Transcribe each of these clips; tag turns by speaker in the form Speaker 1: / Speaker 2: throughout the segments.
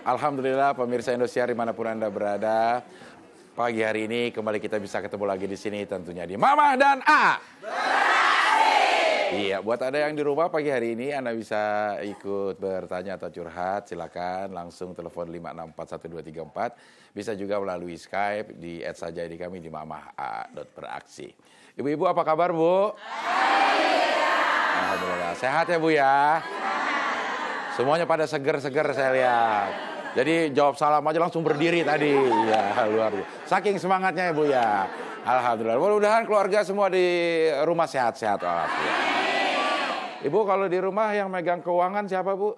Speaker 1: Alhamdulillah pemirsa Indosiar di mana pun Anda berada. Pagi hari ini kembali kita bisa ketemu lagi di sini tentunya di Mama dan A. Iya, buat Anda yang di rumah pagi hari ini Anda bisa ikut bertanya atau curhat, silakan langsung telepon 5641234. Bisa juga melalui Skype di add saja di kami di mamah.beraksi. Ibu-ibu apa kabar, Bu? Alhamdulillah. Sehat ya, Bu ya? Semuanya pada seger-seger saya lihat. Jadi jawab salam aja langsung berdiri tadi. Ya, luar biasa. Saking semangatnya ya, Bu ya. Alhamdulillah. Mudah-mudahan keluarga semua di rumah sehat-sehat walafiat. Ibu kalau di rumah yang megang keuangan siapa Bu?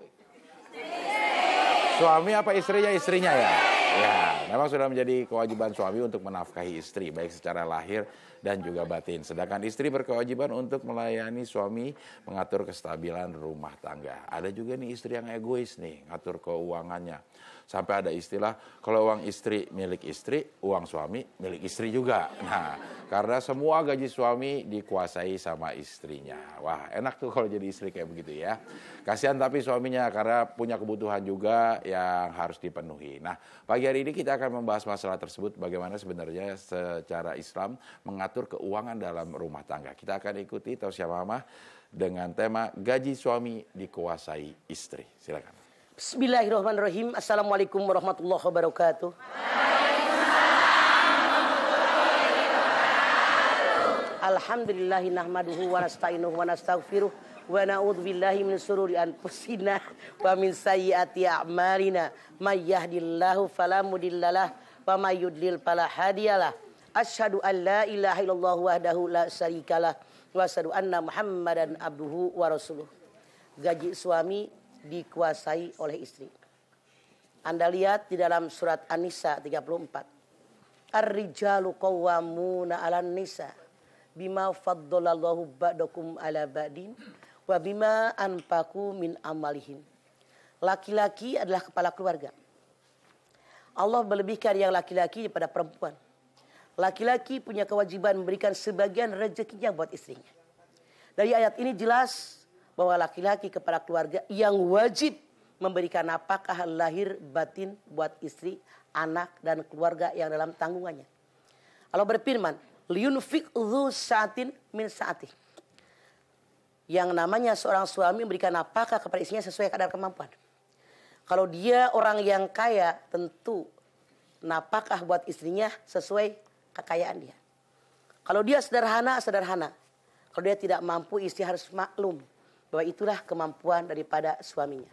Speaker 1: Suami apa istrinya? Istrinya ya. Ya, memang sudah menjadi kewajiban suami untuk menafkahi istri baik secara lahir dan juga batin. Sedangkan istri berkewajiban untuk melayani suami mengatur kestabilan rumah tangga. Ada juga nih istri yang egois nih, ngatur keuangannya. Sampai ada istilah kalau uang istri milik istri, uang suami milik istri juga. Nah, karena semua gaji suami dikuasai sama istrinya. Wah, enak tuh kalau jadi istri kayak begitu ya. Kasihan tapi suaminya karena punya kebutuhan juga yang harus dipenuhi. Nah, pagi hari ini kita akan membahas masalah tersebut bagaimana sebenarnya secara Islam mengatur keuangan dalam rumah tangga. Kita akan ikuti tausiah mama dengan tema gaji suami dikuasai istri. Silakan.
Speaker 2: Bismillahirrahmanirrahim. Assalamualaikum warahmatullahi wabarakatuh. Alhamdulillahi nahmaduhu wa nasta'inuhu wa nastaghfiruh wa na'udzu billahi min sururi anfusina wa min sayyiati a'malina may yahdihillahu fala mudhillalah wa may yudlil fala hadiyalah. Asyhadu an la ilaha illallah wahdahu la syarikalah wa asyhadu anna Muhammadan abduhu wa rasuluh. Gaji suami dikuasai oleh istri. Anda lihat di dalam surat An-Nisa 34. Ar-rijalu qawwamuna 'alan nisa bima faddalallahu ba'dakum 'ala ba'din wa bima anfaqu min amalihim. Laki-laki adalah kepala keluarga. Allah melebihkan yang laki-laki daripada perempuan. Laki-laki punya kewajiban memberikan sebagian rezekinya buat istrinya. Dari ayat ini jelas bahwa laki-laki kepala keluarga yang wajib memberikan apakah lahir batin buat istri, anak dan keluarga yang dalam tanggungannya. Allah berfirman, liyunfik dzu saatin min saati. Yang namanya seorang suami memberikan apakah kepada istrinya sesuai kadar kemampuan. Kalau dia orang yang kaya, tentu napakah buat istrinya sesuai kekayaan dia. Kalau dia sederhana, sederhana. Kalau dia tidak mampu, istri harus maklum bahwa itulah kemampuan daripada suaminya.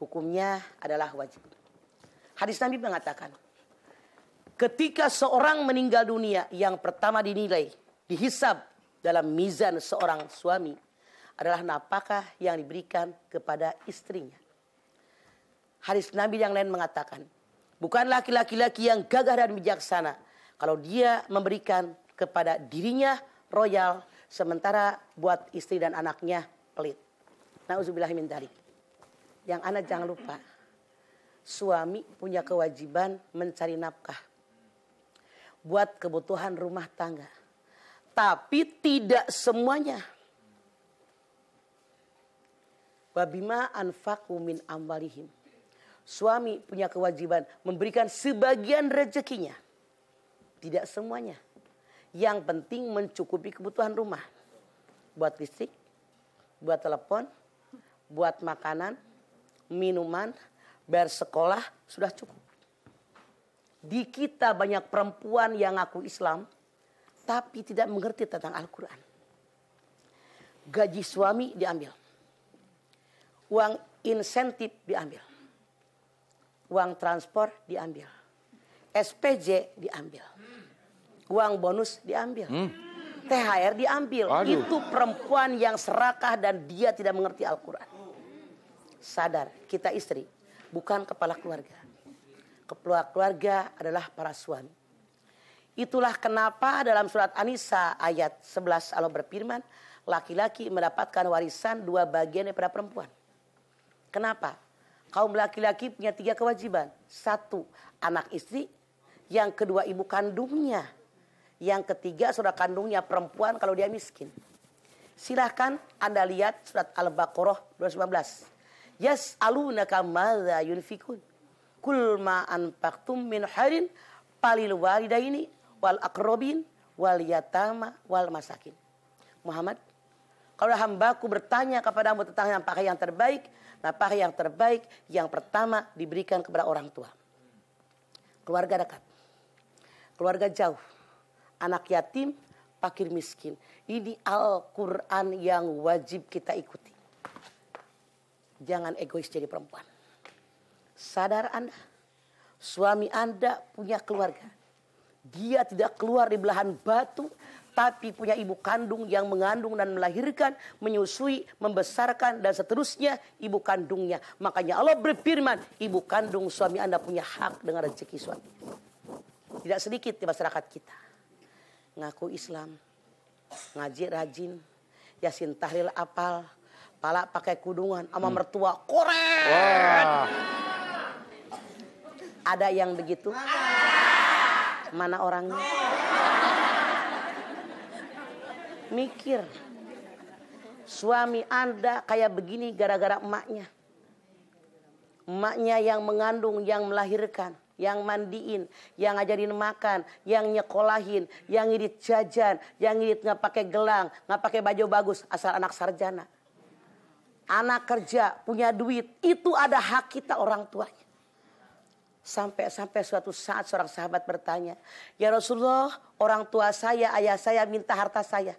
Speaker 2: Hukumnya adalah wajib. Hadis Nabi mengatakan, ketika seorang meninggal dunia yang pertama dinilai, dihisab dalam mizan seorang suami adalah napakah yang diberikan kepada istrinya. Hadis Nabi yang lain mengatakan, bukan laki-laki yang gagah dan bijaksana kalau dia memberikan kepada dirinya royal sementara buat istri dan anaknya pelit. Nauzubillahi min dzalik. Yang anak jangan lupa. Suami punya kewajiban mencari nafkah. Buat kebutuhan rumah tangga. Tapi tidak semuanya. Wabima anfaku min ambalihim. Suami punya kewajiban memberikan sebagian rezekinya. Tidak semuanya. Yang penting mencukupi kebutuhan rumah. Buat listrik, buat telepon, buat makanan, minuman, bayar sekolah sudah cukup. Di kita banyak perempuan yang ngaku Islam tapi tidak mengerti tentang Al-Quran. Gaji suami diambil. Uang insentif diambil. Uang transport diambil. SPJ diambil. Uang bonus diambil. THR diambil.
Speaker 1: Aduh.
Speaker 2: Itu perempuan yang serakah dan dia tidak mengerti Al-Quran. sadar kita istri bukan kepala keluarga. Kepala keluarga adalah para suami. Itulah kenapa dalam surat An-Nisa ayat 11 Allah berfirman, laki-laki mendapatkan warisan dua bagian daripada perempuan. Kenapa? Kaum laki-laki punya tiga kewajiban. Satu, anak istri. Yang kedua, ibu kandungnya. Yang ketiga, saudara kandungnya perempuan kalau dia miskin. Silahkan Anda lihat surat Al-Baqarah 215. Yas'alunaka madza yunfikun. Kul ma min harin palil walidaini wal akrobin wal yatama wal masakin. Muhammad, kalau hambaku bertanya kepadamu tentang yang pakai yang terbaik, nah pakai yang terbaik yang pertama diberikan kepada orang tua. Keluarga dekat, keluarga jauh, anak yatim, fakir miskin. Ini Al-Quran yang wajib kita ikuti. Jangan egois jadi perempuan. Sadar Anda, suami Anda punya keluarga. Dia tidak keluar di belahan batu, tapi punya ibu kandung yang mengandung dan melahirkan, menyusui, membesarkan dan seterusnya ibu kandungnya. Makanya Allah berfirman, ibu kandung suami Anda punya hak dengan rezeki suami. Tidak sedikit di masyarakat kita. Ngaku Islam, ngaji rajin, yasin tahlil apal, pala pakai kudungan sama mertua korek.
Speaker 1: Wah.
Speaker 2: Ada yang begitu? Mana orangnya? Mikir. Suami Anda kayak begini gara-gara emaknya. Emaknya yang mengandung, yang melahirkan, yang mandiin, yang ngajarin makan, yang nyekolahin, yang ngirit jajan, yang ngirit nggak pakai gelang, nggak pakai baju bagus, asal anak sarjana. Anak kerja, punya duit, itu ada hak kita orang tuanya. Sampai-sampai suatu saat seorang sahabat bertanya, Ya Rasulullah, orang tua saya, ayah saya minta harta saya.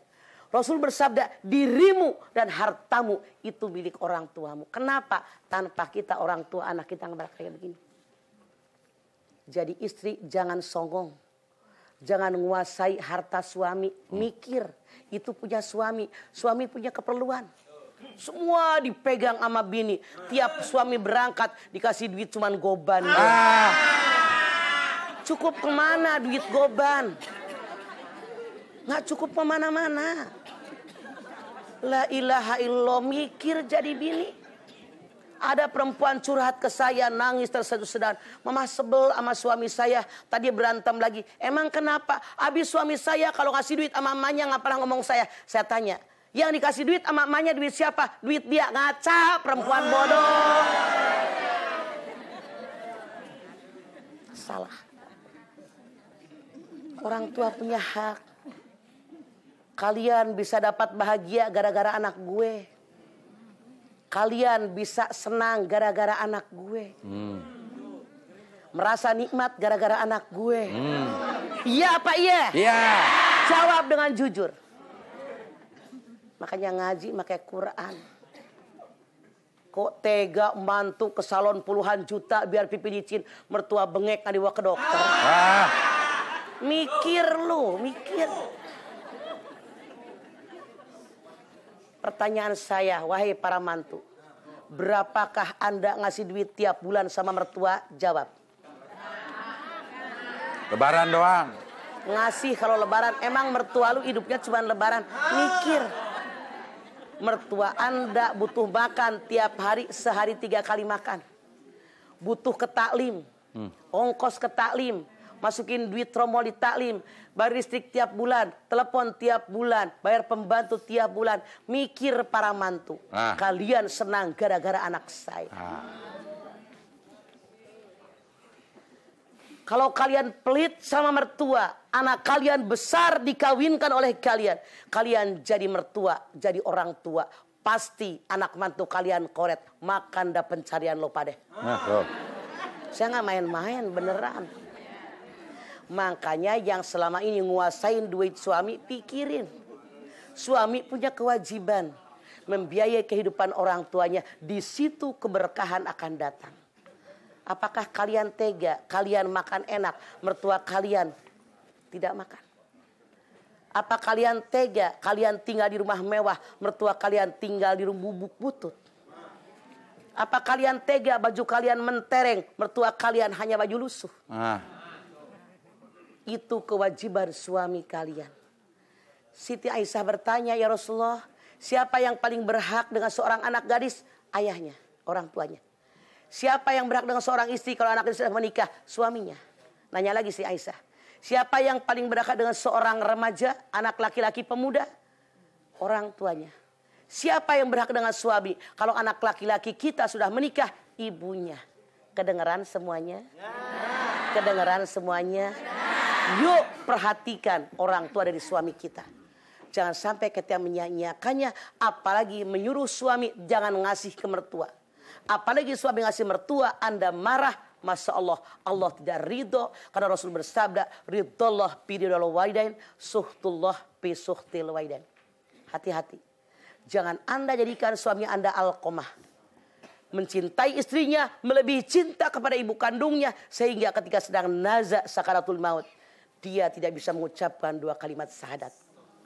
Speaker 2: Rasul bersabda, dirimu dan hartamu itu milik orang tuamu. Kenapa? Tanpa kita orang tua anak kita nggak kayak begini. Jadi istri jangan songong. Jangan menguasai harta suami. Mikir, itu punya suami. Suami punya keperluan. Semua dipegang sama bini. Tiap suami berangkat dikasih duit cuman goban.
Speaker 1: Ah,
Speaker 2: Cukup ke mana duit goban? Nggak cukup ke mana-mana. La ilaha illallah mikir jadi bini. Ada perempuan curhat ke saya nangis terseduh-sedan. Mama sebel sama suami saya. Tadi berantem lagi. Emang kenapa? Habis suami saya kalau ngasih duit sama mamanya nggak pernah ngomong saya. Saya tanya. Yang dikasih duit sama mamanya duit siapa? Duit dia ngaca perempuan bodoh. Salah. Orang tua punya hak. Kalian bisa dapat bahagia gara-gara anak gue. Kalian bisa senang gara-gara anak gue. Merasa nikmat gara-gara anak gue. Iya apa iya?
Speaker 1: iya.
Speaker 2: Jawab dengan jujur. Makanya ngaji pakai Quran. Kok tega mantu ke salon puluhan juta biar pipi licin. Mertua bengek dibawa ke dokter.
Speaker 1: Wah.
Speaker 2: Mikir lu, mikir. Pertanyaan saya, wahai para mantu. Berapakah Anda ngasih duit tiap bulan sama mertua? Jawab.
Speaker 1: Lebaran doang.
Speaker 2: Ngasih kalau lebaran. Emang mertua lu hidupnya cuma lebaran. Mikir. Mertua Anda butuh makan tiap hari sehari tiga kali makan. Butuh ke taklim. Ongkos ke taklim. Masukin duit tromol di taklim. Bayar listrik tiap bulan. Telepon tiap bulan. Bayar pembantu tiap bulan. Mikir para mantu.
Speaker 1: Ah.
Speaker 2: Kalian senang gara-gara anak saya.
Speaker 1: Ah.
Speaker 2: Kalau kalian pelit sama mertua, anak kalian besar dikawinkan oleh kalian. Kalian jadi mertua, jadi orang tua. Pasti anak mantu kalian koret. Makan dah pencarian lo padeh.
Speaker 1: Nah.
Speaker 2: Saya nggak main-main beneran. Makanya yang selama ini nguasain duit suami pikirin. Suami punya kewajiban membiayai kehidupan orang tuanya. Di situ keberkahan akan datang. Apakah kalian tega? Kalian makan enak, mertua kalian tidak makan. Apa kalian tega? Kalian tinggal di rumah mewah, mertua kalian tinggal di rumah bubuk butut. Apa kalian tega baju kalian mentereng, mertua kalian hanya baju lusuh?
Speaker 1: Ah,
Speaker 2: Itu kewajiban suami kalian. Siti Aisyah bertanya, ya Rasulullah, siapa yang paling berhak dengan seorang anak gadis? Ayahnya, orang tuanya. Siapa yang berhak dengan seorang istri kalau anak istri sudah menikah? Suaminya. Nanya lagi si Aisyah. Siapa yang paling berhak dengan seorang remaja, anak laki-laki pemuda? Orang tuanya. Siapa yang berhak dengan suami? Kalau anak laki-laki kita sudah menikah, ibunya. Kedengeran semuanya? Kedengeran semuanya? Yuk perhatikan orang tua dari suami kita. Jangan sampai kita menyanyiakannya, apalagi menyuruh suami jangan ngasih ke mertua. Apalagi suami ngasih mertua, Anda marah, Masya Allah, Allah tidak ridho. Karena Rasul bersabda, ridhollah bididul waidain, suhtullah bi suhtil waidain. Hati-hati. Jangan Anda jadikan suami Anda alkomah. Mencintai istrinya, melebihi cinta kepada ibu kandungnya. Sehingga ketika sedang naza sakaratul maut. Dia tidak bisa mengucapkan dua kalimat syahadat.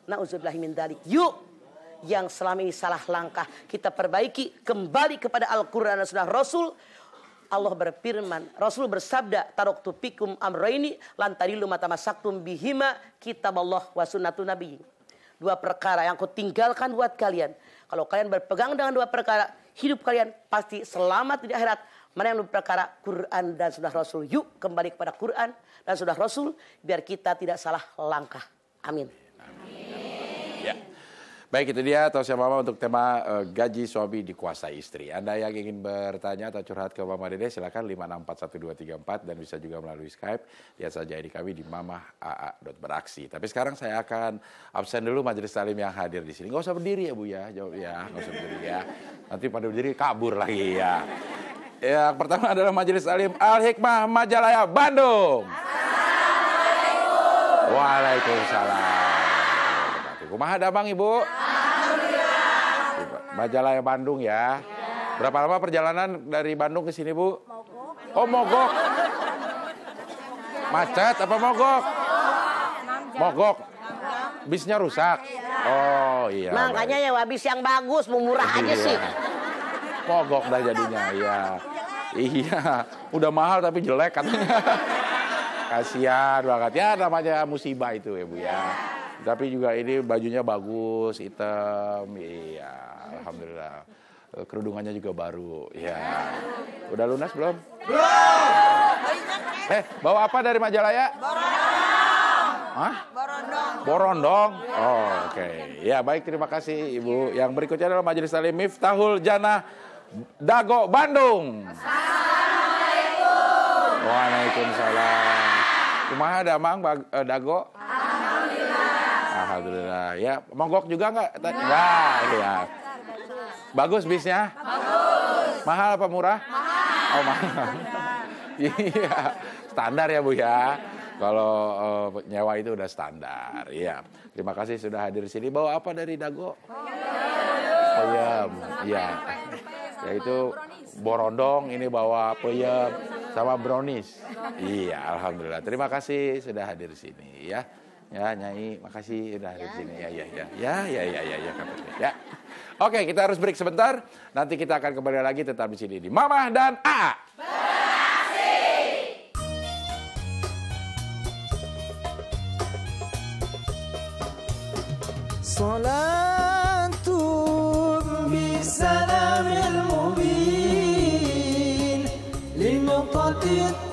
Speaker 2: Na'udzubillahi min dalik. Yuk yang selama ini salah langkah kita perbaiki kembali kepada Al-Quran dan Sunnah Rasul Allah berfirman, Rasul bersabda, "Taraktu fikum amraini lan tadilu mata masaktum bihima kitab Allah wa sunnatun nabi." Dua perkara yang aku tinggalkan buat kalian. Kalau kalian berpegang dengan dua perkara, hidup kalian pasti selamat di akhirat. Mana yang perkara? Quran dan sunnah Rasul. Yuk kembali kepada Quran dan sunnah Rasul biar kita tidak salah langkah. Amin.
Speaker 1: ya. Baik itu dia tausiah Mama untuk tema eh, gaji suami dikuasai istri. Anda yang ingin bertanya atau curhat ke Mama Dede silakan 56412234 dan bisa juga melalui Skype. Lihat saja ini kami di mamah.aa.beraksi. Tapi sekarang saya akan absen dulu majelis talim yang hadir di sini. Nggak usah berdiri ya Bu ya, jawab ya, nggak usah berdiri ya. Nanti pada berdiri kabur lagi ya. Yang pertama adalah majelis talim Al Hikmah Majalaya Bandung. Waalaikumsalam. Kumaha damang Ibu? Alhamdulillah. Majalaya Bandung ya. Berapa lama perjalanan dari Bandung ke sini Bu? Mogok. Oh mogok. Macet apa mogok? Mogok. Bisnya rusak. Oh iya.
Speaker 2: Makanya ya habis yang bagus, mau murah aja
Speaker 1: Iya.
Speaker 2: sih.
Speaker 1: Mogok dah jadinya, iya. Iya, udah mahal tapi jelek katanya. Kasihan banget. Ya namanya musibah itu ya Bu ya. Tapi juga ini bajunya bagus, hitam. Iya, alhamdulillah. Eh, Kerudungannya juga baru. Iya. Udah lunas belum? Belum. Eh, bawa apa dari Majalaya? Borondong. Hah? Borondong. Borondong. Oh, oke. Ya, baik terima kasih Ibu. Yang berikutnya adalah Majelis Salim Miftahul Jannah Dago Bandung. Assalamualaikum. Waalaikumsalam. Kumaha damang Bag- eh, Dago? Alhamdulillah. Ya, mogok juga nggak? Enggak, ya. Bagus bisnya? Bagus. Mahal apa murah? Mahal. Oh, mahal. Iya, standar ya Bu ya. Kalau eh, nyewa itu udah standar. Iya. Terima kasih sudah hadir di sini. Bawa apa dari Dago? Peyem. Iya yaitu borondong ini bawa peyem sama brownies. Iya, alhamdulillah. Terima kasih sudah hadir sini ya. Ya, Nyai, makasih sudah hadir sini. Ya, ya, ya. Ya, ya, ya, ya, ya. ya. Oke, kita harus break sebentar. Nanti kita akan kembali lagi tetap di sini di Mama dan A.
Speaker 3: AA. Salatun bisa I'll